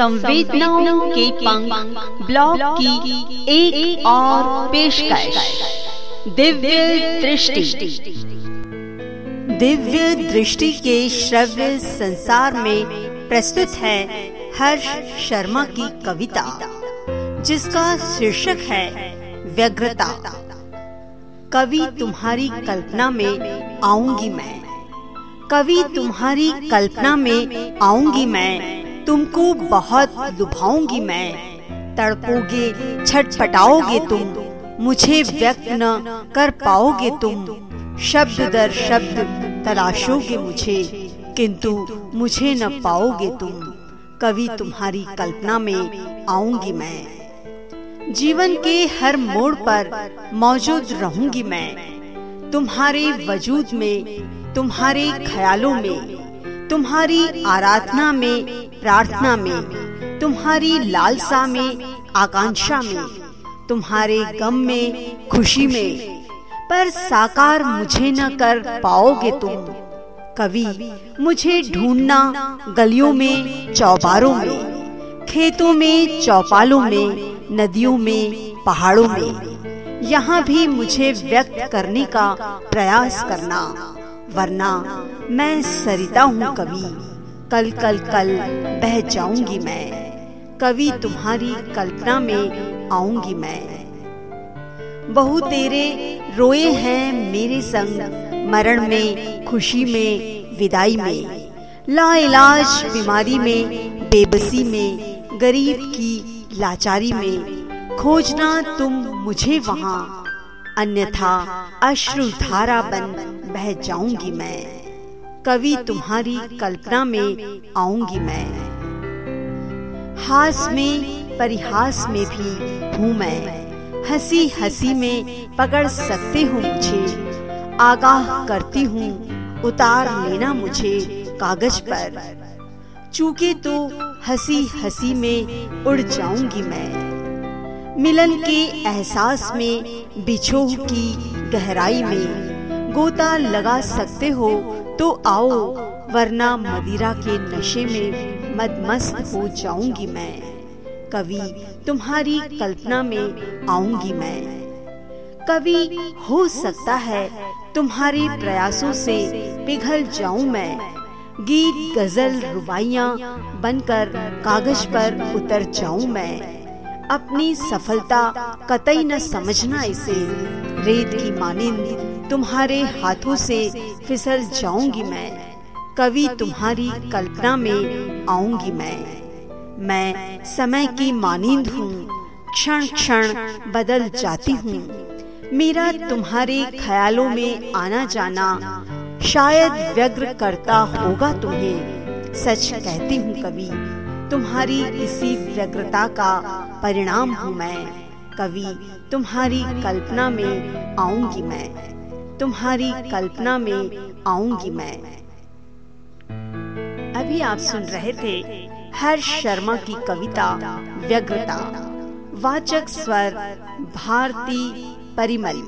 संवेदनाओं के पंख ब्लॉग की एक, एक और पेशकश। दिव्य दृष्टि। दिव्य दृष्टि के श्रव्य संसार में प्रस्तुत है हर्ष शर्मा की कविता जिसका शीर्षक है व्यग्रता। कवि तुम्हारी कल्पना में आऊँगी मैं। कवि तुम्हारी कल्पना में आऊँगी मैं। तुमको बहुत लुभाऊँगी मैं। तड़पोगे, छटपटाओगे तुम। मुझे व्यक्त न कर पाओगे तुम। शब्द दर शब्द तलाशोगे मुझे, किंतु मुझे न पाओगे तुम। कवि तुम्हारी कल्पना में आऊँगी मैं। जीवन के हर मोड़ पर मौजूद रहूँगी मैं। तुम्हारे वजूद में, तुम्हारे ख्यालों में तुम्हारी आराधना में, प्रार्थना में, तुम्हारी लालसा में, आकांक्षा में, तुम्हारे गम में, खुशी में। पर साकार मुझे न कर पाओगे तुम। कवि, मुझे ढूंढना गलियों में, चौबारों में, खेतों में, चौपालों में, नदियों में, पहाड़ों में। यहाँ भी मुझे व्यक्त करने का प्रयास करना। वरना मैं सरिता हूँ कवि कल कल कल बह जाऊँगी मैं। कवि तुम्हारी कल्पना में आऊँगी मैं। बहु तेरे रोए हैं मेरे संग, मरण में, खुशी में, विदाई में। लाइलाज बीमारी में, बेबसी में, गरीब की लाचारी में। खोजना तुम मुझे वहाँ, अन्यथा अश्रु धारा बन बह जाऊँगी मैं। कवि तुम्हारी कल्पना में आऊँगी मैं। हास में, परिहास में भी हूँ मैं। हँसी हँसी में पकड़ सकते हो मुझे। आगाह करती हूँ, उतार लेना मुझे कागज़ पर। चूके तो हँसी हँसी में उड़ जाऊँगी मैं। मिलन के एहसास में बिछोह की गहराई में गोता लगा सकते हो तो आओ, वरना मदिरा के नशे में मदमस्त हो जाऊँगी मैं। कवि, तुम्हारी कल्पना में आऊँगी मैं। कवि, हो सकता है तुम्हारे प्रयासों से पिघल जाऊँ मैं। गीत, गज़ल रुबाइया बनकर कागज़ पर उतर जाऊँ मैं। अपनी सफलता कतई न समझना इसे। रेत की मानिंद, तुम्हारे हाथों से फिसल जाऊँगी मैं। कवि तुम्हारी कल्पना में आऊँगी मैं। मैं समय की मानिंद हूँ, क्षण क्षण बदल जाती हूँ। मेरा तुम्हारे ख्यालों में आना जाना शायद व्यग्र करता होगा तुम्हें, सच कहती हूँ कवि। तुम्हारी इसी व्यग्रता का परिणाम हूँ मैं। कवि, तुम्हारी कल्पना में आऊँगी मैं। तुम्हारी कल्पना में आऊँगी मैं। अभी आप सुन रहे थे हर्ष शर्मा की कविता व्यग्रता। वाचक स्वर, भारती परिमल।